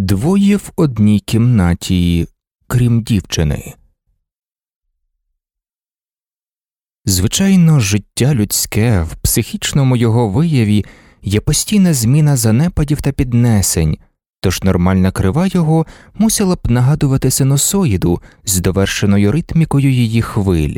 Двоє в одній кімнаті, крім дівчини. Звичайно, життя людське в психічному його вияві є постійна зміна занепадів та піднесень, тож нормальна крива його мусила б нагадувати синусоїду з довершеною ритмікою її хвиль.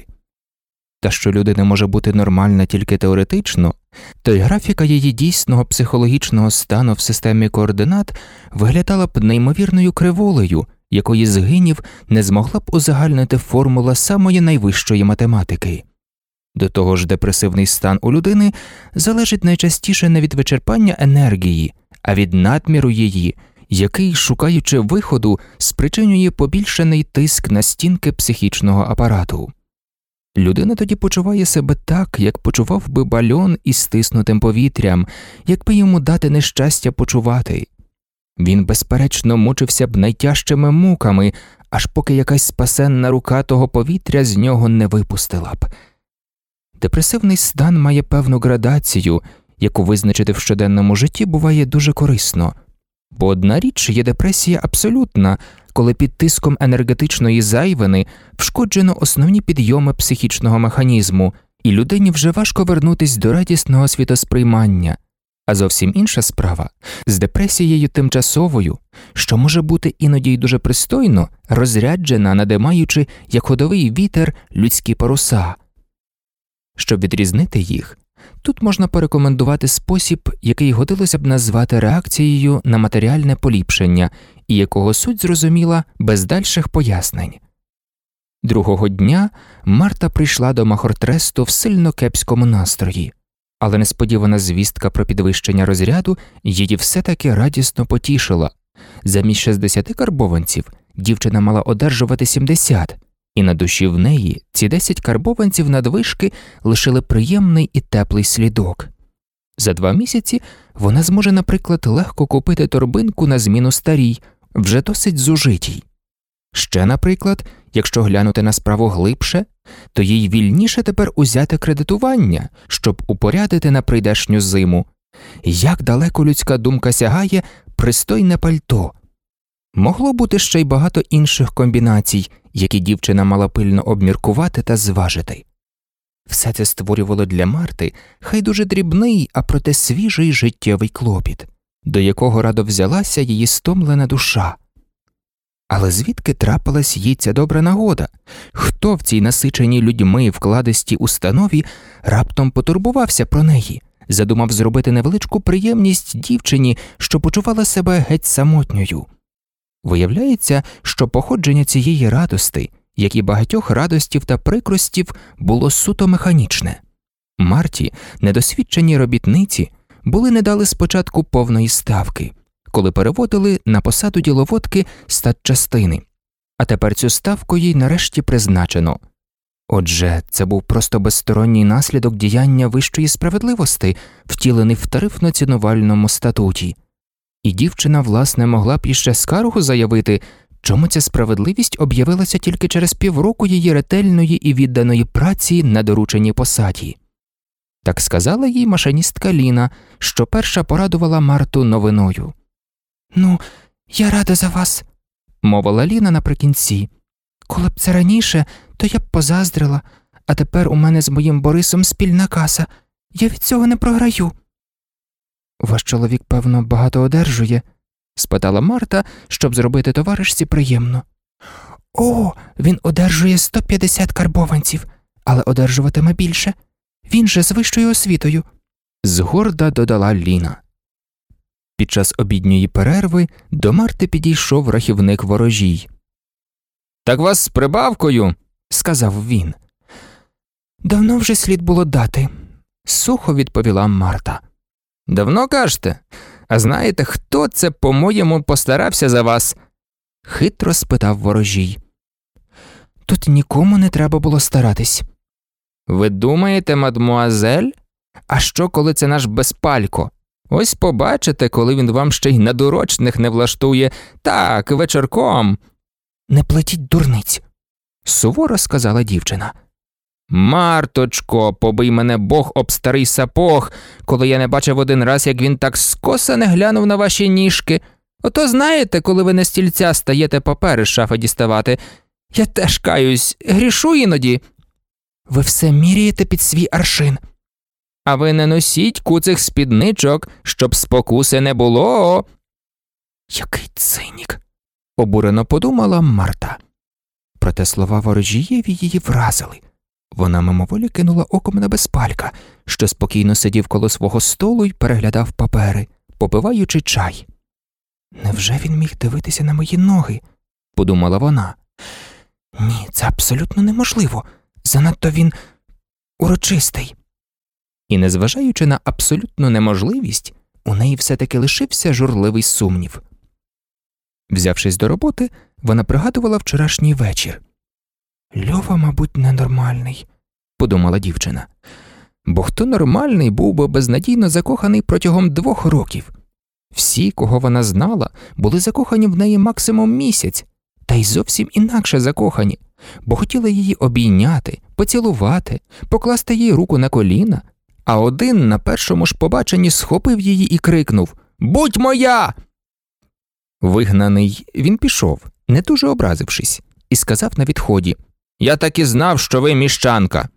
Та що людина може бути нормальна тільки теоретично, то й графіка її дійсного психологічного стану в системі координат виглядала б неймовірною криволею, якої згинів не змогла б узагальнити формула самої найвищої математики. До того ж, депресивний стан у людини залежить найчастіше не від вичерпання енергії, а від надміру її, який, шукаючи виходу, спричинює побільшений тиск на стінки психічного апарату. Людина тоді почуває себе так, як почував би бальон із стиснутим повітрям, якби йому дати нещастя почувати. Він, безперечно, мучився б найтяжчими муками, аж поки якась спасенна рука того повітря з нього не випустила б. Депресивний стан має певну градацію, яку визначити в щоденному житті буває дуже корисно, бо одна річ є депресія абсолютна, коли під тиском енергетичної зайвини вшкоджено основні підйоми психічного механізму, і людині вже важко вернутись до радісного світосприймання, а зовсім інша справа з депресією тимчасовою, що може бути іноді й дуже пристойно, розряджена, надимаючи як ходовий вітер людські паруса. Щоб відрізнити їх, тут можна порекомендувати спосіб, який годилося б назвати реакцією на матеріальне поліпшення і якого суть зрозуміла без дальших пояснень. Другого дня Марта прийшла до Махортресту в сильно кепському настрої, але несподівана звістка про підвищення розряду її все таки радісно потішила замість 60 карбованців дівчина мала одержувати 70, і на душі в неї ці 10 карбованців надвишки лишили приємний і теплий слідок. За два місяці вона зможе, наприклад, легко купити торбинку на зміну старій, вже досить зужитій. Ще, наприклад, якщо глянути на справу глибше, то їй вільніше тепер узяти кредитування, щоб упорядити на прийдешню зиму. Як далеко людська думка сягає пристойне пальто. Могло бути ще й багато інших комбінацій, які дівчина мала пильно обміркувати та зважити. Все це створювало для Марти хай дуже дрібний, а проте свіжий життєвий клопіт до якого радо взялася її стомлена душа. Але звідки трапилась їй ця добра нагода? Хто в цій насиченій людьми вкладисті установі раптом потурбувався про неї, задумав зробити невеличку приємність дівчині, що почувала себе геть самотньою? Виявляється, що походження цієї радости, як і багатьох радостів та прикростів, було суто механічне. Марті, недосвідченій робітниці, були не дали спочатку повної ставки, коли переводили на посаду діловодки статчастини, а тепер цю ставку їй нарешті призначено. Отже, це був просто безсторонній наслідок діяння вищої справедливості, втілений в тарифно цінувальному статуті, і дівчина, власне, могла б іще скаргу заявити, чому ця справедливість об'явилася тільки через півроку її ретельної і відданої праці на дорученій посаді. Так сказала їй машиністка Ліна, що перша порадувала Марту новиною. Ну, я рада за вас, мовила Ліна наприкінці. Коли б це раніше, то я б позаздрила, а тепер у мене з моїм Борисом спільна каса. Я від цього не програю. Ваш чоловік, певно, багато одержує? спитала Марта, щоб зробити товаришці приємно. О, він одержує 150 карбованців, але одержуватиме більше. Він же з вищою освітою, згорда додала Ліна. Під час обідньої перерви до Марти підійшов рахівник ворожій. Так вас з прибавкою, сказав він. Давно вже слід було дати, сухо відповіла Марта. Давно кажете, а знаєте, хто це, по-моєму, постарався за вас? хитро спитав ворожій. Тут нікому не треба було старатись. Ви думаєте, мадмуазель? А що, коли це наш безпалько? Ось побачите, коли він вам ще й надурочних не влаштує так, вечірком. Не платіть дурниць, суворо сказала дівчина. Марточко, побий мене бог об старий сапог, коли я не бачив один раз, як він так скоса не глянув на ваші ніжки. Ото знаєте, коли ви на стільця стаєте папери з шафи діставати. Я теж каюсь, грішу іноді. Ви все міряєте під свій аршин. А ви не носіть куцих спідничок, щоб спокуси не було. Який цинік, обурено подумала Марта. Проте слова ворожієві її вразили. Вона мимоволі кинула оком на безпалька, що спокійно сидів коло свого столу і переглядав папери, попиваючи чай. Невже він міг дивитися на мої ноги? подумала вона. Ні, це абсолютно неможливо. Занадто він урочистий. І, незважаючи на абсолютну неможливість, у неї все таки лишився журливий сумнів. Взявшись до роботи, вона пригадувала вчорашній вечір. Льова, мабуть, ненормальний, подумала дівчина, бо хто нормальний був би безнадійно закоханий протягом двох років. Всі, кого вона знала, були закохані в неї максимум місяць, та й зовсім інакше закохані, бо хотіли її обійняти, поцілувати, покласти їй руку на коліна, а один на першому ж побаченні схопив її і крикнув Будь моя! Вигнаний, він пішов, не дуже образившись, і сказав на відході Я так і знав, що ви міщанка.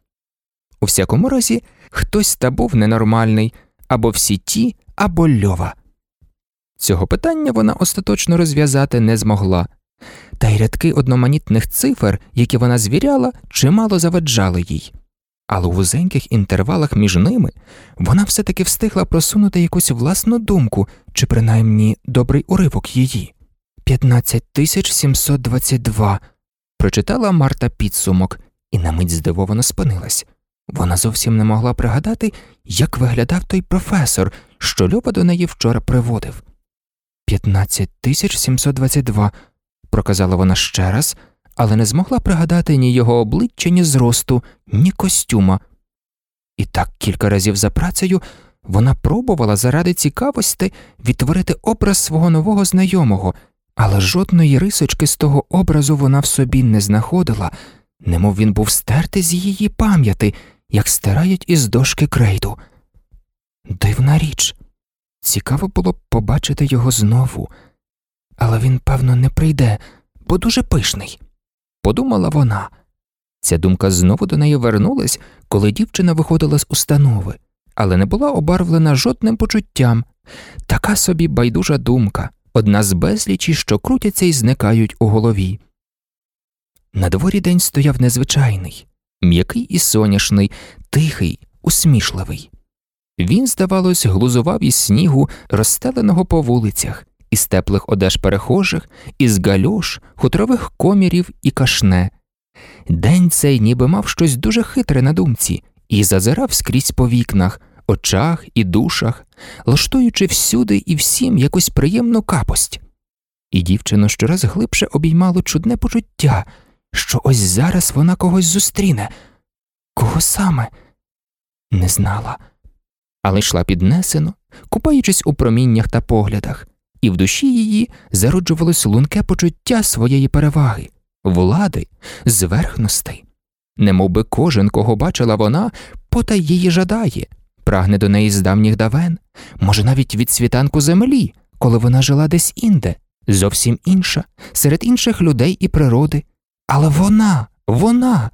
У всякому разі, хтось та був ненормальний або всі ті, або льова. Цього питання вона остаточно розв'язати не змогла, та й рядки одноманітних цифр, які вона звіряла, чимало заваджали їй. Але у вузеньких інтервалах між ними вона все таки встигла просунути якусь власну думку чи принаймні добрий уривок її. 15722. Прочитала Марта підсумок і на мить здивовано спинилась. Вона зовсім не могла пригадати, як виглядав той професор, що Льова до неї вчора приводив. 15722, проказала вона ще раз, але не змогла пригадати ні його обличчя, ні зросту, ні костюма. І так кілька разів за працею вона пробувала заради цікавості відтворити образ свого нового знайомого, але жодної рисочки з того образу вона в собі не знаходила, немов він був стертий з її пам'яти, як стирають із дошки крейду. Дивна річ. Цікаво було б побачити його знову, але він, певно, не прийде, бо дуже пишний, подумала вона. Ця думка знову до неї вернулась, коли дівчина виходила з установи, але не була обарвлена жодним почуттям. Така собі байдужа думка, одна з безлічі, що крутяться і зникають у голові. На дворі день стояв незвичайний, м'який і соняшний, тихий, усмішливий. Він, здавалось, глузував із снігу, розстеленого по вулицях, із теплих одеж перехожих, із гальош, хутрових комірів і кашне. День цей ніби мав щось дуже хитре на думці і зазирав скрізь по вікнах, очах і душах, лаштуючи всюди і всім якусь приємну капость. І дівчину щораз глибше обіймало чудне почуття, що ось зараз вона когось зустріне. Кого саме? Не знала але йшла піднесено, купаючись у проміннях та поглядах, і в душі її зароджувалось лунке почуття своєї переваги, влади, зверхностей. Немов би кожен, кого бачила вона, потай її жадає, прагне до неї з давніх давен, може, навіть від світанку землі, коли вона жила десь інде, зовсім інша, серед інших людей і природи. Але вона, вона,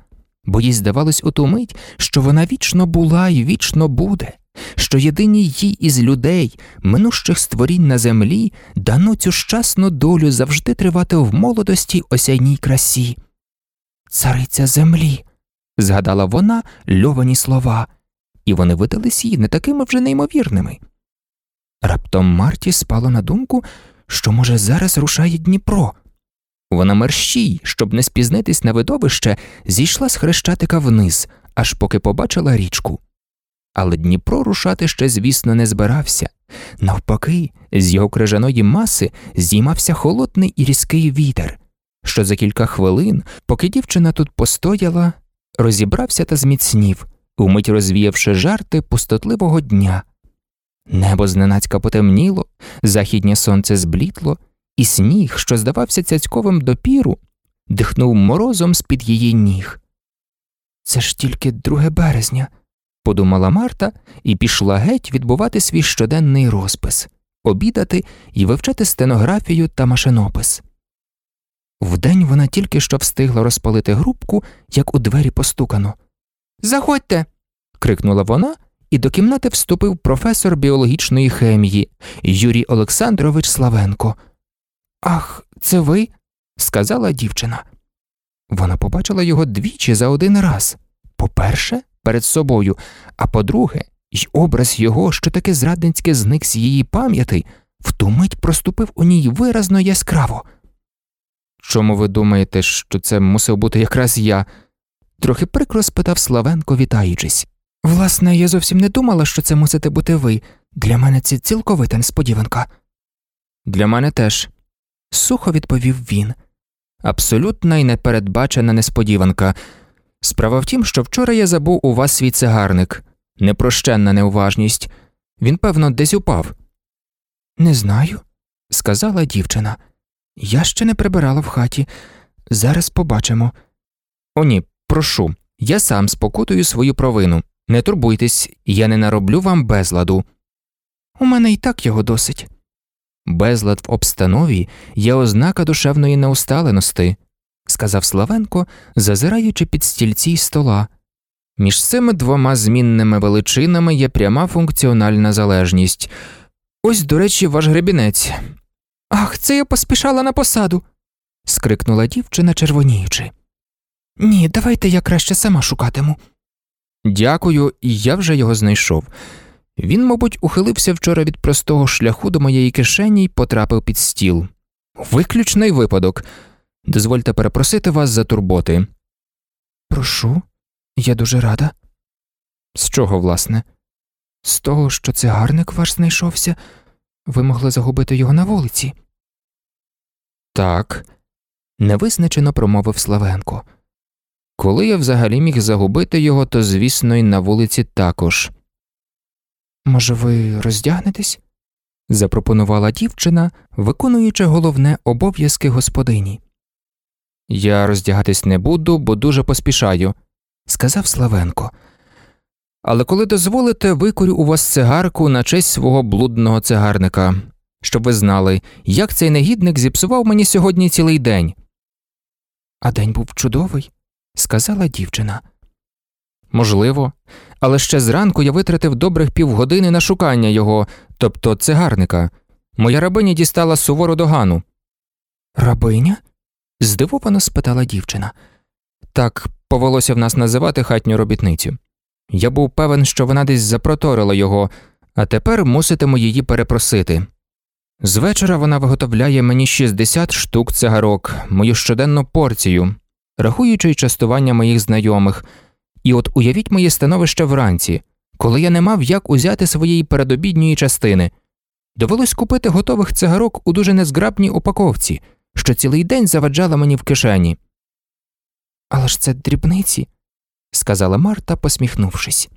бо їй здавалось у ту мить, що вона вічно була і вічно буде, що єдині їй із людей, минущих створінь на землі, дано цю щасну долю завжди тривати в молодості осяйній красі. Цариця землі, згадала вона льовані слова, і вони видались їй не такими вже неймовірними. Раптом Марті спало на думку, що, може, зараз рушає Дніпро. Вона мерщій, щоб не спізнитись на видовище, зійшла з хрещатика вниз, аж поки побачила річку але Дніпро рушати ще, звісно, не збирався. Навпаки, з його крижаної маси здіймався холодний і різкий вітер, що за кілька хвилин, поки дівчина тут постояла, розібрався та зміцнів, умить розвіявши жарти пустотливого дня. Небо зненацька потемніло, західнє сонце зблітло, і сніг, що здавався цяцьковим допіру, дихнув морозом з під її ніг. Це ж тільки друге березня подумала Марта і пішла геть відбувати свій щоденний розпис, обідати і вивчати стенографію та машинопис. Вдень вона тільки що встигла розпалити грубку, як у двері постукано. Заходьте. крикнула вона, і до кімнати вступив професор біологічної хемії Юрій Олександрович Славенко. Ах, це ви? сказала дівчина. Вона побачила його двічі за один раз по-перше, перед собою, а по-друге, й образ його, що таке зрадницьке зник з її пам'яті, в ту мить проступив у ній виразно яскраво. Чому ви думаєте, що це мусив бути якраз я? Трохи прикро спитав Славенко, вітаючись. Власне, я зовсім не думала, що це мусите бути ви. Для мене це цілковита несподіванка. Для мене теж, сухо відповів він. Абсолютна і непередбачена несподіванка. Справа в тім, що вчора я забув у вас свій цигарник, непрощенна неуважність. Він, певно, десь упав. Не знаю, сказала дівчина. Я ще не прибирала в хаті. Зараз побачимо. О, ні, прошу, я сам спокутую свою провину. Не турбуйтесь, я не нароблю вам безладу. У мене і так його досить. Безлад в обстанові є ознака душевної неусталености, сказав Славенко, зазираючи під стільці й стола. Між цими двома змінними величинами є пряма функціональна залежність. Ось, до речі, ваш гребінець. Ах, це я поспішала на посаду. скрикнула дівчина, червоніючи. Ні, давайте я краще сама шукатиму. Дякую, я вже його знайшов. Він, мабуть, ухилився вчора від простого шляху до моєї кишені і потрапив під стіл. Виключний випадок. Дозвольте перепросити вас за турботи. Прошу, я дуже рада. З чого, власне? З того, що цигарник ваш знайшовся, ви могли загубити його на вулиці. Так, невизначено промовив Славенко. Коли я взагалі міг загубити його, то, звісно, і на вулиці також. Може, ви роздягнетесь? запропонувала дівчина, виконуючи головне обов'язки господині. Я роздягатись не буду, бо дуже поспішаю, сказав Славенко. Але коли дозволите, викурю у вас цигарку на честь свого блудного цигарника, щоб ви знали, як цей негідник зіпсував мені сьогодні цілий день. А день був чудовий, сказала дівчина. Можливо, але ще зранку я витратив добрих півгодини на шукання його, тобто цигарника. Моя рабиня дістала сувору догану. Рабиня? здивовано спитала дівчина. Так повелося в нас називати хатню робітницю. Я був певен, що вона десь запроторила його, а тепер муситиму її перепросити. З вечора вона виготовляє мені 60 штук цигарок, мою щоденну порцію, рахуючи й частування моїх знайомих. І от уявіть моє становище вранці, коли я не мав як узяти своєї передобідньої частини. Довелось купити готових цигарок у дуже незграбній упаковці, що цілий день заваджала мені в кишені. Але ж це дрібниці, сказала Марта, посміхнувшись.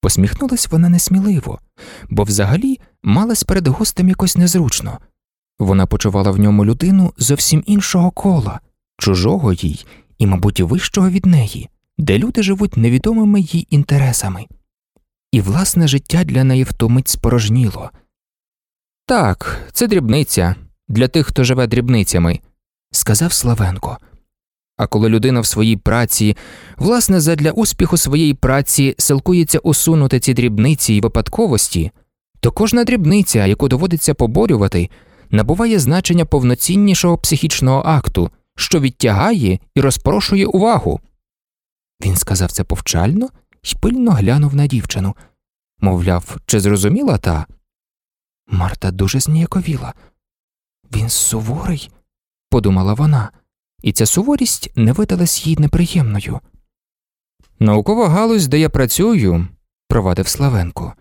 Посміхнулась вона несміливо, бо взагалі малась перед гостем якось незручно. Вона почувала в ньому людину зовсім іншого кола, чужого їй і, мабуть, вищого від неї, де люди живуть невідомими їй інтересами, і власне життя для неї втомить спорожніло. Так, це дрібниця для тих, хто живе дрібницями, сказав Славенко. А коли людина в своїй праці, власне, задля успіху своєї праці силкується усунути ці дрібниці і випадковості, то кожна дрібниця, яку доводиться поборювати, набуває значення повноціннішого психічного акту, що відтягає і розпрошує увагу. Він сказав це повчально і пильно глянув на дівчину. Мовляв, чи зрозуміла та? Марта дуже зніяковіла. Він суворий, подумала вона і ця суворість не видалась їй неприємною. Наукова галузь, де я працюю, провадив Славенко,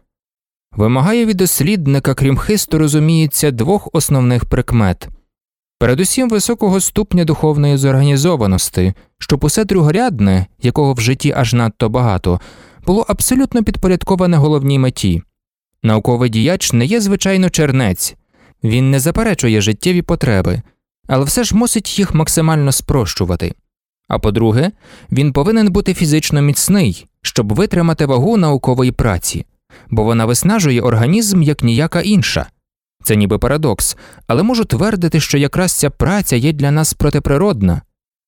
вимагає від дослідника, крім хисту, розуміється, двох основних прикмет передусім високого ступня духовної зорганізованості, щоб усе другорядне, якого в житті аж надто багато, було абсолютно підпорядковане головній меті. Науковий діяч не є звичайно чернець, він не заперечує життєві потреби але все ж мусить їх максимально спрощувати. А по-друге, він повинен бути фізично міцний, щоб витримати вагу наукової праці, бо вона виснажує організм як ніяка інша, Це ніби парадокс, але можу твердити, що якраз ця праця є для нас протиприродна.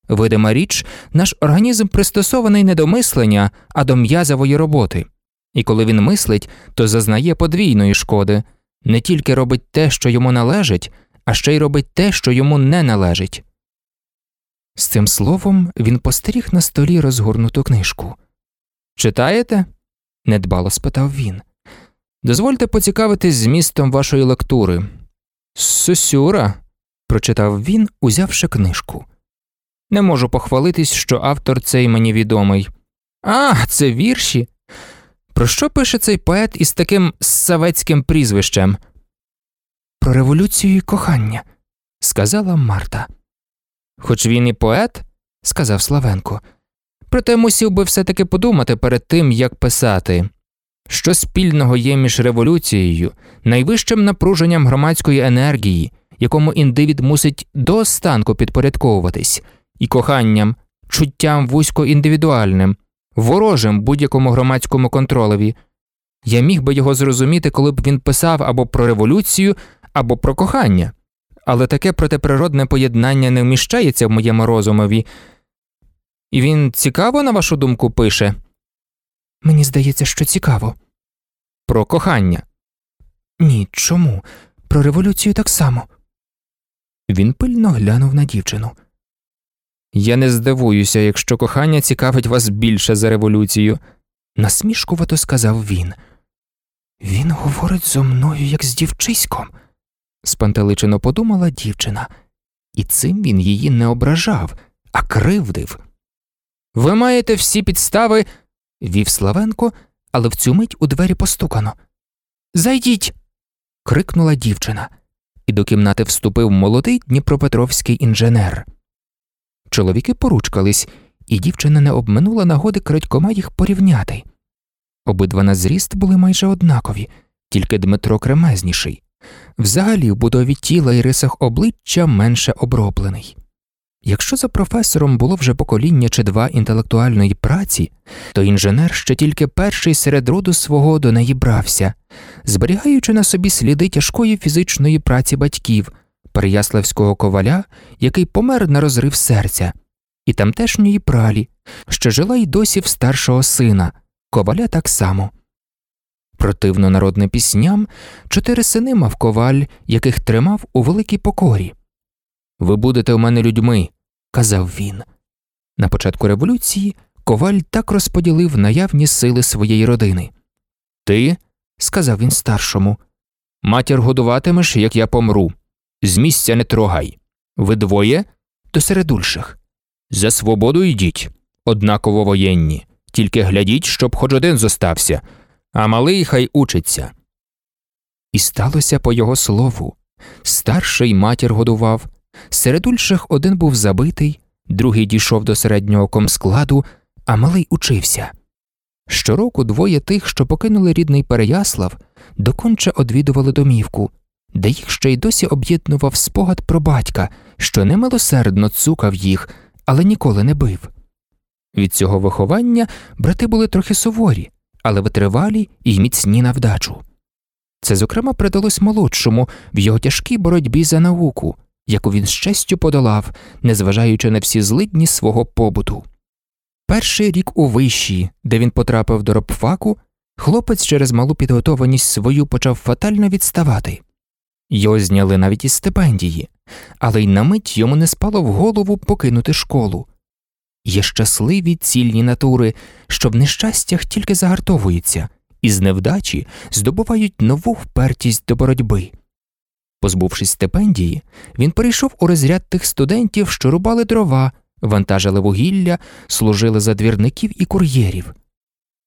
Видима річ, наш організм пристосований не до мислення, а до м'язової роботи, і коли він мислить, то зазнає подвійної шкоди не тільки робить те, що йому належить, а ще й робить те, що йому не належить. З цим словом він постеріг на столі розгорнуту книжку. Читаєте? недбало спитав він. Дозвольте поцікавитись змістом вашої лектури. Сусюра, прочитав він, узявши книжку. Не можу похвалитись, що автор цей мені відомий. А, це вірші. Про що пише цей поет із таким савецьким прізвищем? Про революцію і кохання, сказала Марта. Хоч він і поет, сказав Славенко, проте мусів би все таки подумати перед тим, як писати. Що спільного є між революцією, найвищим напруженням громадської енергії, якому індивід мусить до останку підпорядковуватись, і коханням, чуттям вузько індивідуальним, ворожим будь-якому громадському контролеві. Я міг би його зрозуміти, коли б він писав або про революцію, або про кохання, але таке протиприродне поєднання не вміщається в моєму розумові. І він цікаво, на вашу думку, пише. Мені здається, що цікаво. Про кохання. Ні, чому? Про революцію так само. Він пильно глянув на дівчину. Я не здивуюся, якщо кохання цікавить вас більше за революцію, насмішкувато сказав він. Він говорить зо мною, як з дівчиськом, спантеличено подумала дівчина, і цим він її не ображав, а кривдив. Ви маєте всі підстави, вів Славенко, але в цю мить у двері постукано. Зайдіть. крикнула дівчина, і до кімнати вступив молодий дніпропетровський інженер. Чоловіки поручкались, і дівчина не обминула нагоди крадькома їх порівняти. Обидва на зріст були майже однакові, тільки Дмитро кремезніший, взагалі в будові тіла і рисах обличчя менше оброблений. Якщо за професором було вже покоління чи два інтелектуальної праці, то інженер ще тільки перший серед роду свого до неї брався, зберігаючи на собі сліди тяжкої фізичної праці батьків, переяславського коваля, який помер на розрив серця, і тамтешньої пралі, що жила й досі в старшого сина, коваля так само. Противно народним пісням, чотири сини мав коваль, яких тримав у великій покорі. Ви будете у мене людьми, казав він. На початку революції коваль так розподілив наявні сили своєї родини. Ти, сказав він старшому, матір годуватимеш, як я помру. З місця не трогай. Ви двоє то середульших. За свободу йдіть, однаково воєнні, тільки глядіть, щоб хоч один зостався, а малий хай учиться. І сталося по його слову. Старший матір годував, серед ульших один був забитий, другий дійшов до середнього комскладу, а малий учився. Щороку двоє тих, що покинули рідний Переяслав, доконче одвідували домівку, де їх ще й досі об'єднував спогад про батька, що немилосердно цукав їх, але ніколи не бив. Від цього виховання брати були трохи суворі, але витривалі і міцні на вдачу. Це, зокрема, придалось молодшому в його тяжкій боротьбі за науку, яку він з честю подолав, незважаючи на всі злидні свого побуту. Перший рік у вищій, де він потрапив до робфаку, хлопець через малу підготованість свою почав фатально відставати. Його зняли навіть із стипендії, але й на мить йому не спало в голову покинути школу. Є щасливі цільні натури, що в нещастях тільки загартовуються, і з невдачі здобувають нову впертість до боротьби. Позбувшись стипендії, він перейшов у розряд тих студентів, що рубали дрова, вантажили вугілля, служили за двірників і кур'єрів.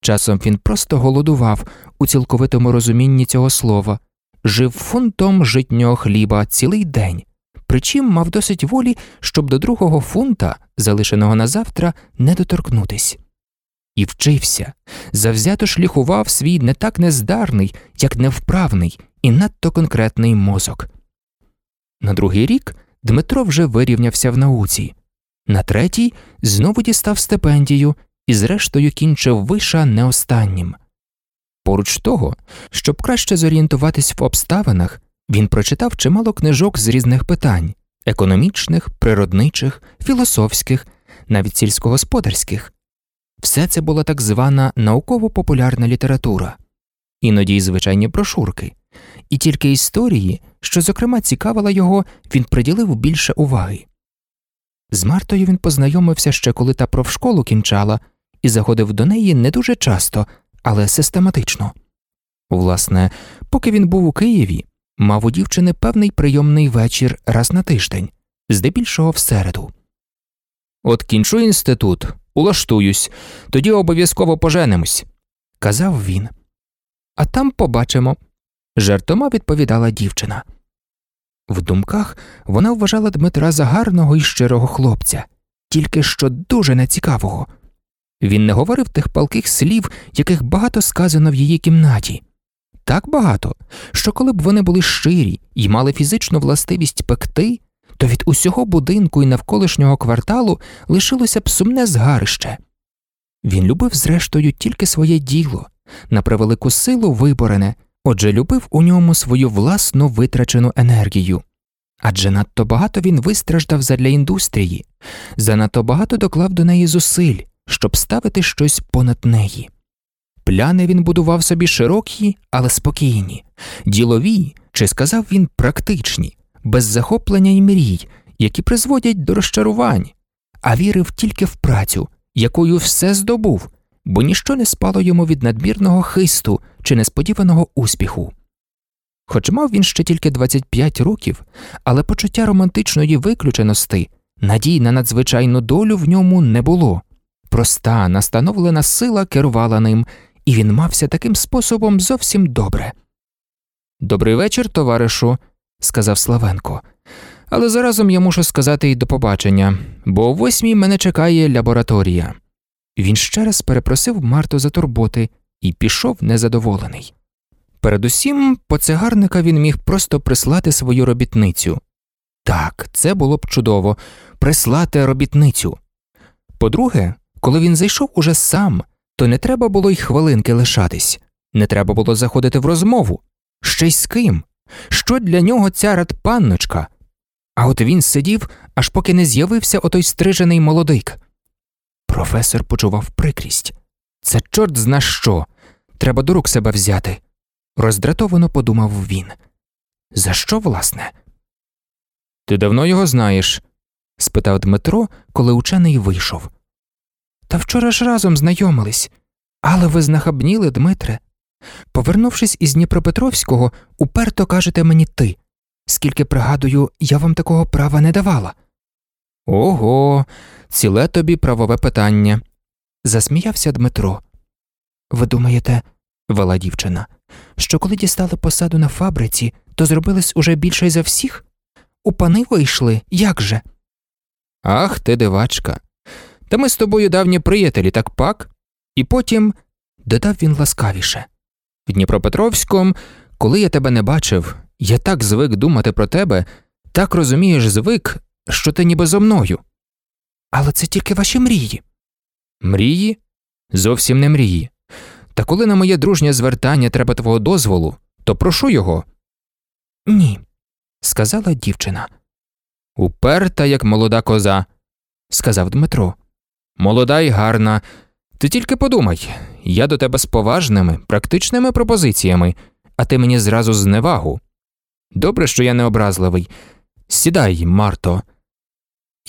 Часом він просто голодував у цілковитому розумінні цього слова, жив фунтом житнього хліба цілий день, причим мав досить волі, щоб до другого фунта, залишеного на завтра, не доторкнутись. І вчився, завзято шліхував свій не так нездарний, як невправний і надто конкретний мозок. На другий рік Дмитро вже вирівнявся в науці, на третій знову дістав стипендію і, зрештою, кінчив виша не останнім. Поруч того, щоб краще зорієнтуватись в обставинах, Він прочитав чимало книжок з різних питань економічних, природничих, філософських, навіть сільськогосподарських. Все це була так звана науково-популярна література, іноді й звичайні брошурки, і тільки історії, що зокрема цікавила його, він приділив більше уваги. З Мартою він познайомився ще коли та профшколу кінчала, і заходив до неї не дуже часто, але систематично. Власне, поки він був у Києві, мав у дівчини певний прийомний вечір раз на тиждень, здебільшого в середу. От кінчу інститут, улаштуюсь, тоді обов'язково поженимось, казав він. А там побачимо, жартома відповідала дівчина. В думках вона вважала Дмитра за гарного і щирого хлопця, тільки що дуже нецікавого. Він не говорив тих палких слів, яких багато сказано в її кімнаті. Так багато, що коли б вони були щирі і мали фізичну властивість пекти, то від усього будинку і навколишнього кварталу лишилося б сумне згарище. Він любив, зрештою, тільки своє діло, на превелику силу виборене, отже любив у ньому свою власну витрачену енергію. Адже надто багато він вистраждав задля індустрії, занадто багато доклав до неї зусиль, щоб ставити щось понад неї. Пляни він будував собі широкі, але спокійні, ділові, чи сказав він практичні, без захоплення і мрій, які призводять до розчарувань, а вірив тільки в працю, якою все здобув, бо ніщо не спало йому від надмірного хисту чи несподіваного успіху. Хоч мав він ще тільки 25 років, але почуття романтичної виключеності, надій на надзвичайну долю в ньому не було. Проста, настановлена сила керувала ним, і він мався таким способом зовсім добре. Добрий вечір, товаришу, сказав Славенко. Але заразом я мушу сказати й до побачення, бо о восьмій мене чекає лабораторія. Він ще раз перепросив Марту за турботи і пішов незадоволений. Передусім, по цигарника він міг просто прислати свою робітницю. Так, це було б чудово прислати робітницю. По-друге, коли він зайшов уже сам, то не треба було й хвилинки лишатись, не треба було заходити в розмову. Ще й з ким? Що для нього ця радпанночка? А от він сидів, аж поки не з'явився отой стрижений молодик. Професор почував прикрість. Це чорт зна що. Треба до рук себе взяти. Роздратовано подумав він. За що, власне? Ти давно його знаєш? спитав Дмитро, коли учений вийшов. Та вчора ж разом знайомились. Але ви знахабніли, Дмитре. Повернувшись із Дніпропетровського, уперто кажете мені ти. Скільки пригадую, я вам такого права не давала. Ого, ціле тобі правове питання. засміявся Дмитро. Ви думаєте, вела дівчина, що коли дістали посаду на фабриці, то зробились уже більше за всіх? У пани вийшли, як же? Ах ти, дивачка. Та ми з тобою давні приятелі, так пак? І потім, додав він ласкавіше, в Дніпропетровському, коли я тебе не бачив, я так звик думати про тебе, так розумієш, звик, що ти ніби зо мною. Але це тільки ваші мрії. Мрії? Зовсім не мрії. Та коли на моє дружнє звертання треба твого дозволу, то прошу його. Ні, сказала дівчина. Уперта, як молода коза, сказав Дмитро. Молода й гарна. Ти тільки подумай я до тебе з поважними, практичними пропозиціями, а ти мені зразу зневагу. Добре, що я не образливий. Сідай, Марто.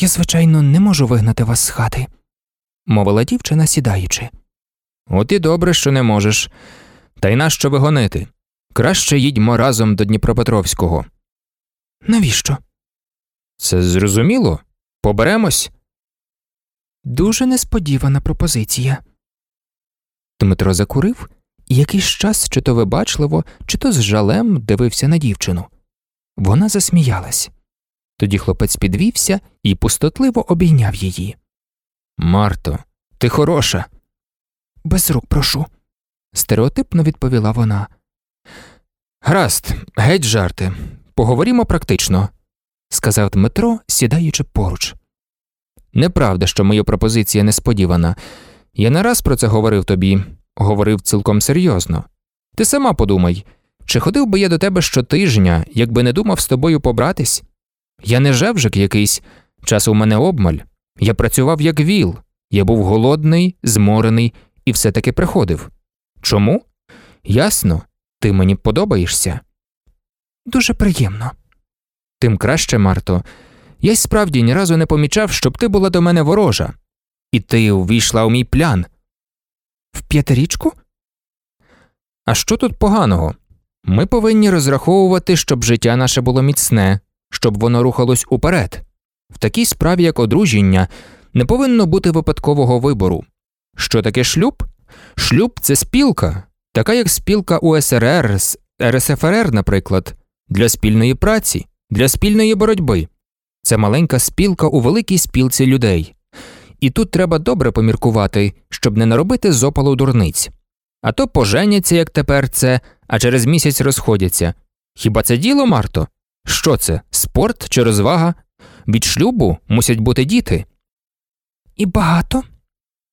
Я, звичайно, не можу вигнати вас з хати, мовила дівчина, сідаючи. От і добре, що не можеш. Та й нащо вигонити? Краще їдьмо разом до Дніпропетровського. Навіщо? Це зрозуміло. Поберемось. Дуже несподівана пропозиція. Дмитро закурив і якийсь час чи то вибачливо, чи то з жалем дивився на дівчину. Вона засміялась. Тоді хлопець підвівся і пустотливо обійняв її. Марто, ти хороша. Без рук прошу, стереотипно відповіла вона. Гаразд, геть жарти. Поговоримо практично, сказав Дмитро, сідаючи поруч. Неправда, що моя пропозиція несподівана. Я не раз про це говорив тобі, говорив цілком серйозно. Ти сама подумай, Чи ходив би я до тебе щотижня, якби не думав з тобою побратись? Я не жевжик якийсь, час у мене обмаль. Я працював як віл, я був голодний, зморений і все таки приходив. Чому? Ясно, ти мені подобаєшся. Дуже приємно. Тим краще, Марто. Я й справді ні разу не помічав, щоб ти була до мене ворожа, і ти увійшла у мій плян. В п'ятирічку? А що тут поганого? Ми повинні розраховувати, щоб життя наше було міцне, щоб воно рухалось уперед. В такій справі, як одруження, не повинно бути випадкового вибору. Що таке шлюб? Шлюб це спілка, така як спілка УСРР з РСФРР, наприклад, для спільної праці, для спільної боротьби. Це маленька спілка у великій спілці людей. І тут треба добре поміркувати, щоб не наробити зопалу дурниць. А то поженяться, як тепер це, а через місяць розходяться. Хіба це діло, Марто? Що це, спорт чи розвага? Від шлюбу мусять бути діти. І багато?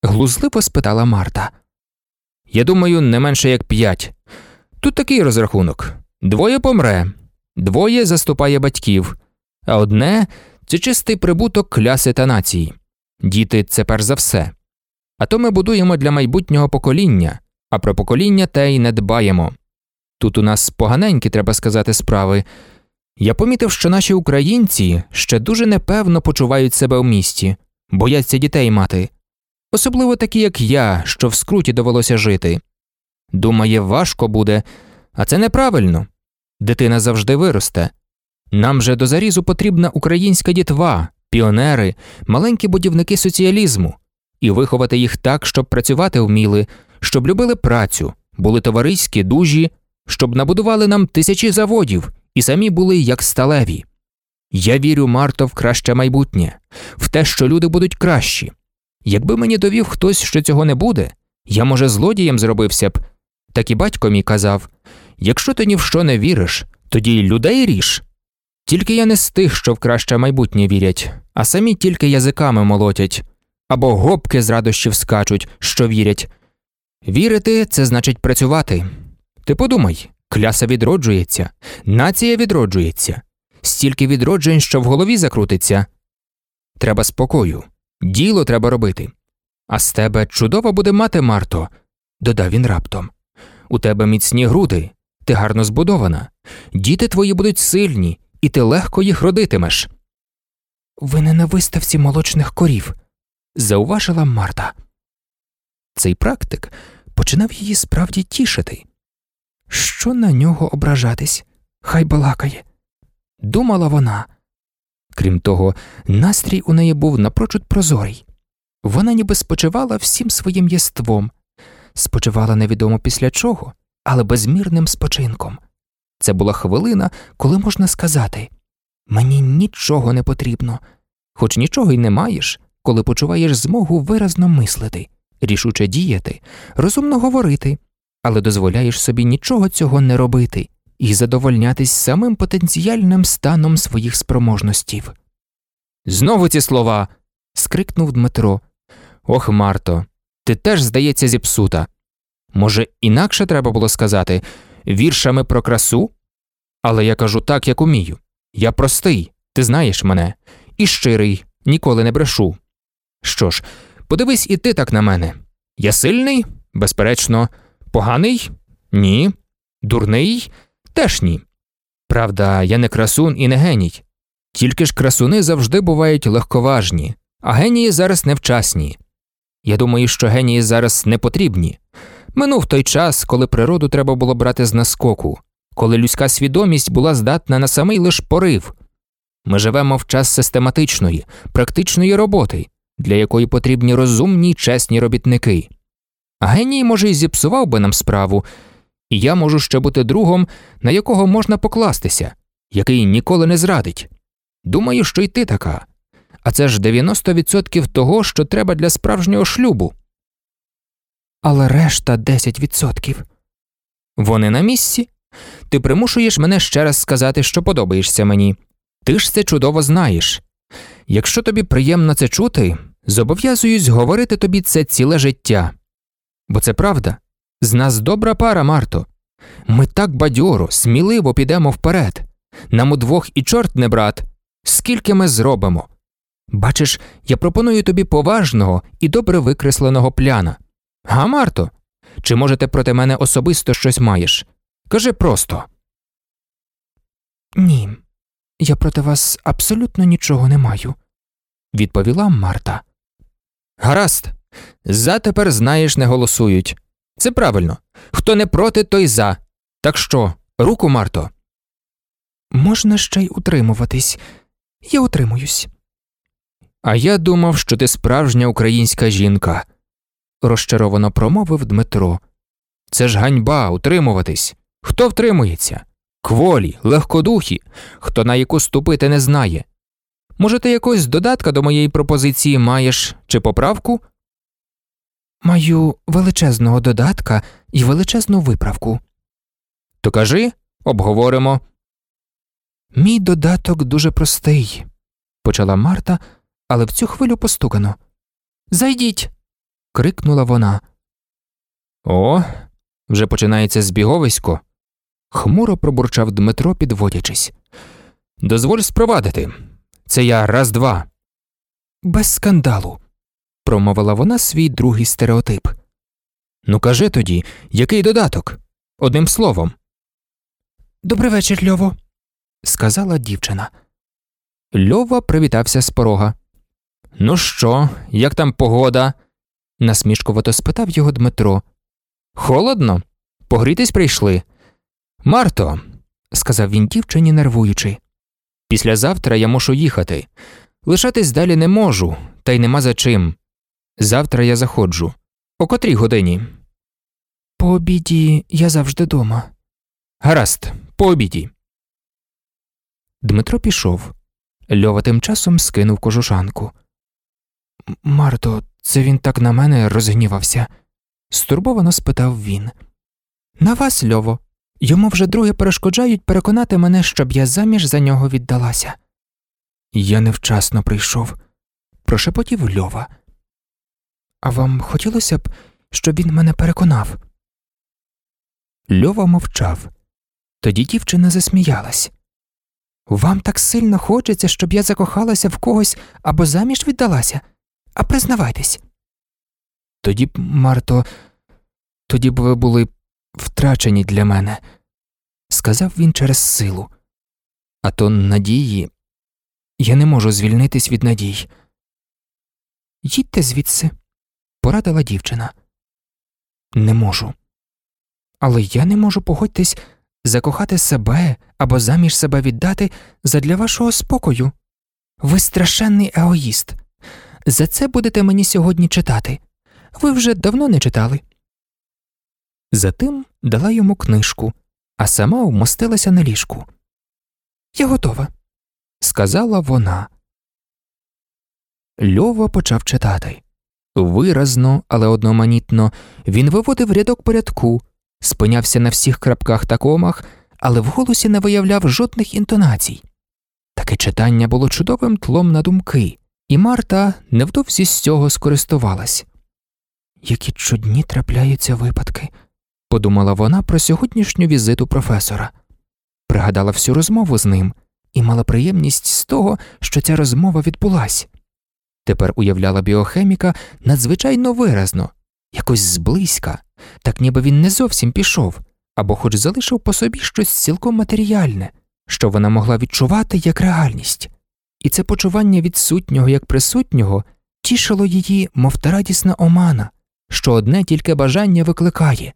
глузливо спитала Марта. Я думаю, не менше як п'ять. Тут такий розрахунок двоє помре, двоє заступає батьків, а одне це чистий прибуток кляси та нації. Діти це перш за все. А то ми будуємо для майбутнього покоління, а про покоління те й не дбаємо. Тут у нас поганенькі, треба сказати, справи. Я помітив, що наші українці ще дуже непевно почувають себе в місті, бояться дітей мати, особливо такі, як я, що в скруті довелося жити. Думає, важко буде, а це неправильно. Дитина завжди виросте. Нам же до зарізу потрібна українська дітва, піонери, маленькі будівники соціалізму, і виховати їх так, щоб працювати вміли, щоб любили працю, були товариські, дужі, щоб набудували нам тисячі заводів і самі були як сталеві. Я вірю, Марто, в краще майбутнє, в те, що люди будуть кращі. Якби мені довів хтось, що цього не буде, я, може, злодієм зробився б. Так і батько мій казав якщо ти ні в що не віриш, тоді й людей ріж. Тільки я не з тих, що в краще майбутнє вірять, а самі тільки язиками молотять або гопки з радощів скачуть, що вірять. Вірити це значить працювати. Ти подумай кляса відроджується, нація відроджується, стільки відроджень, що в голові закрутиться. Треба спокою, діло треба робити. А з тебе чудово буде мати, Марто, додав він раптом. У тебе міцні груди, ти гарно збудована, діти твої будуть сильні, і ти легко їх родитимеш. Ви не на виставці молочних корів, зауважила Марта. Цей практик починав її справді тішити. Що на нього ображатись? Хай балакає, думала вона. Крім того, настрій у неї був напрочуд прозорий. Вона ніби спочивала всім своїм єством, спочивала невідомо після чого, але безмірним спочинком. Це була хвилина, коли можна сказати мені нічого не потрібно, хоч нічого й не маєш, коли почуваєш змогу виразно мислити, рішуче діяти, розумно говорити, але дозволяєш собі нічого цього не робити і задовольнятись самим потенціальним станом своїх спроможностів. Знову ці слова. скрикнув Дмитро. Ох, Марто, ти теж, здається, зіпсута. Може, інакше треба було сказати віршами про красу? Але я кажу так, як умію. Я простий, ти знаєш мене, і щирий, ніколи не брешу. Що ж, подивись і ти так на мене. Я сильний? Безперечно, поганий? Ні. Дурний? Теж ні. Правда, я не красун і не геній. Тільки ж красуни завжди бувають легковажні, а генії зараз невчасні. Я думаю, що генії зараз не потрібні. Минув той час, коли природу треба було брати з наскоку, коли людська свідомість була здатна на самий лиш порив. Ми живемо в час систематичної, практичної роботи, для якої потрібні розумні чесні робітники. Геній, може, і зіпсував би нам справу, і я можу ще бути другом, на якого можна покластися, який ніколи не зрадить. Думаю, що й ти така. А це ж 90% того, що треба для справжнього шлюбу. Але решта 10%. Вони на місці. Ти примушуєш мене ще раз сказати, що подобаєшся мені. Ти ж це чудово знаєш. Якщо тобі приємно це чути, зобов'язуюсь говорити тобі це ціле життя. Бо це правда. З нас добра пара, Марто, Ми так бадьоро, сміливо підемо вперед. Нам удвох і чорт не брат. Скільки ми зробимо? Бачиш, я пропоную тобі поважного і добре викресленого пляна. Га, Марто? Чи може ти проти мене особисто щось маєш? Кажи просто. Ні, я проти вас абсолютно нічого не маю, відповіла Марта. Гаразд, за тепер знаєш, не голосують. Це правильно. Хто не проти, той за. Так що, руку, Марто. Можна ще й утримуватись. Я утримуюсь. А я думав, що ти справжня українська жінка, розчаровано промовив Дмитро. Це ж ганьба утримуватись. Хто втримується? Кволі, легкодухі, хто на яку ступити не знає. Може, ти якось додатка до моєї пропозиції маєш чи поправку? Маю величезного додатка і величезну виправку. То кажи, обговоримо. Мій додаток дуже простий, почала Марта, але в цю хвилю постукано. Зайдіть. крикнула вона. О, вже починається збіговисько. Хмуро пробурчав Дмитро, підводячись. Дозволь спровадити. Це я раз два. Без скандалу, промовила вона свій другий стереотип. Ну, кажи тоді, який додаток? Одним словом. Добрий вечір, Льово, сказала дівчина. Льова привітався з порога. Ну що, як там погода? насмішкувато спитав його Дмитро. Холодно? Погрітись прийшли. Марто, сказав він дівчині, нервуючи. Післязавтра я мушу їхати. Лишатись далі не можу, та й нема за чим. Завтра я заходжу. О котрій годині? По обіді я завжди дома. Гаразд, по обіді. Дмитро пішов. Льова тим часом скинув кожушанку. Марто, це він так на мене розгнівався? стурбовано спитав він. На вас, Льово. Йому вже друге перешкоджають переконати мене, щоб я заміж за нього віддалася. Я невчасно прийшов, прошепотів Льова. А вам хотілося б, щоб він мене переконав? Льова мовчав. Тоді дівчина засміялась. Вам так сильно хочеться, щоб я закохалася в когось або заміж віддалася, а признавайтесь. Тоді б, Марто, тоді б ви були втрачені для мене, сказав він через силу. А то надії я не можу звільнитись від надій. Їдьте звідси, порадила дівчина. Не можу. Але я не можу погодьтесь закохати себе або заміж себе віддати задля вашого спокою. Ви страшенний егоїст. За це будете мені сьогодні читати. Ви вже давно не читали. Затим дала йому книжку, а сама вмостилася на ліжку. Я готова, сказала вона. Льова почав читати. Виразно, але одноманітно він виводив рядок порядку, спинявся на всіх крапках та комах, але в голосі не виявляв жодних інтонацій. Таке читання було чудовим тлом на думки, і Марта невдовзі з цього скористувалась. Які чудні трапляються випадки, подумала вона про сьогоднішню візиту професора, пригадала всю розмову з ним і мала приємність з того, що ця розмова відбулась. Тепер уявляла біохеміка надзвичайно виразно, якось зблизька, так ніби він не зовсім пішов, або хоч залишив по собі щось цілком матеріальне, що вона могла відчувати як реальність, і це почування відсутнього як присутнього тішило її, мов та радісна омана, що одне тільки бажання викликає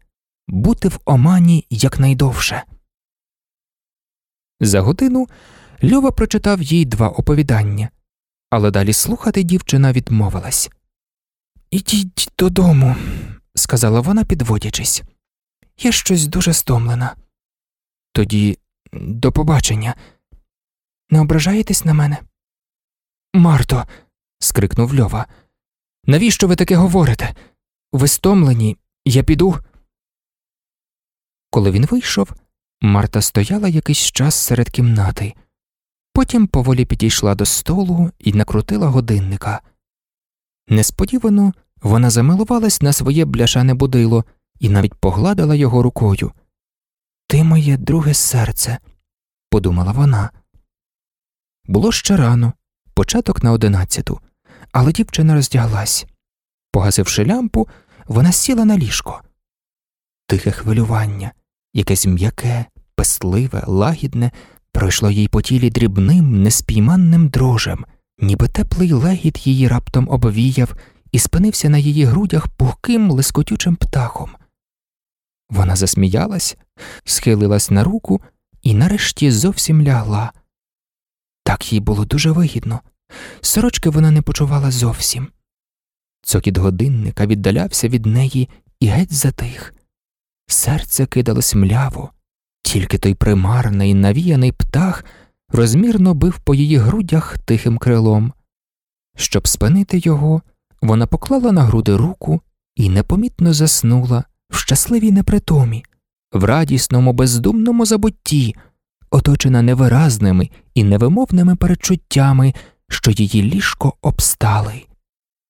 бути в омані якнайдовше. За годину Льова прочитав їй два оповідання, але далі слухати дівчина відмовилась. Ідіть додому, сказала вона, підводячись. Я щось дуже стомлена. Тоді до побачення. Не ображаєтесь на мене? Марто. скрикнув Льова. Навіщо ви таке говорите? Ви стомлені, я піду. Коли він вийшов, Марта стояла якийсь час серед кімнати, потім поволі підійшла до столу і накрутила годинника. Несподівано вона замилувалась на своє бляшане будило і навіть погладила його рукою. Ти моє друге серце, подумала вона. Було ще рано, початок на одинадцяту, але дівчина роздяглась. Погасивши лямпу, вона сіла на ліжко. Тихе хвилювання, якесь м'яке, пестливе, лагідне, пройшло їй по тілі дрібним, неспійманним дрожем, ніби теплий легіт її раптом обвіяв і спинився на її грудях пухким лискотючим птахом. Вона засміялась, схилилась на руку і нарешті зовсім лягла. Так їй було дуже вигідно. Сорочки вона не почувала зовсім. Цокіт годинника віддалявся від неї і геть затих. Серце кидалось мляво, тільки той примарний навіяний птах розмірно бив по її грудях тихим крилом. Щоб спинити його, вона поклала на груди руку і непомітно заснула в щасливій непритомі, в радісному, бездумному забутті, оточена невиразними і невимовними перечуттями, що її ліжко обстали.